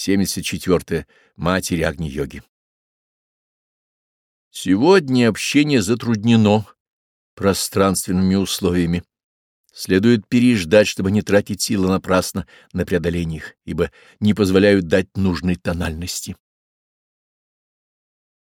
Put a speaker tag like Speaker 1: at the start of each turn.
Speaker 1: 74. Матери Агни-йоги. Сегодня общение затруднено пространственными условиями. Следует переждать, чтобы не тратить силы напрасно на преодоление их, ибо не позволяют дать нужной тональности.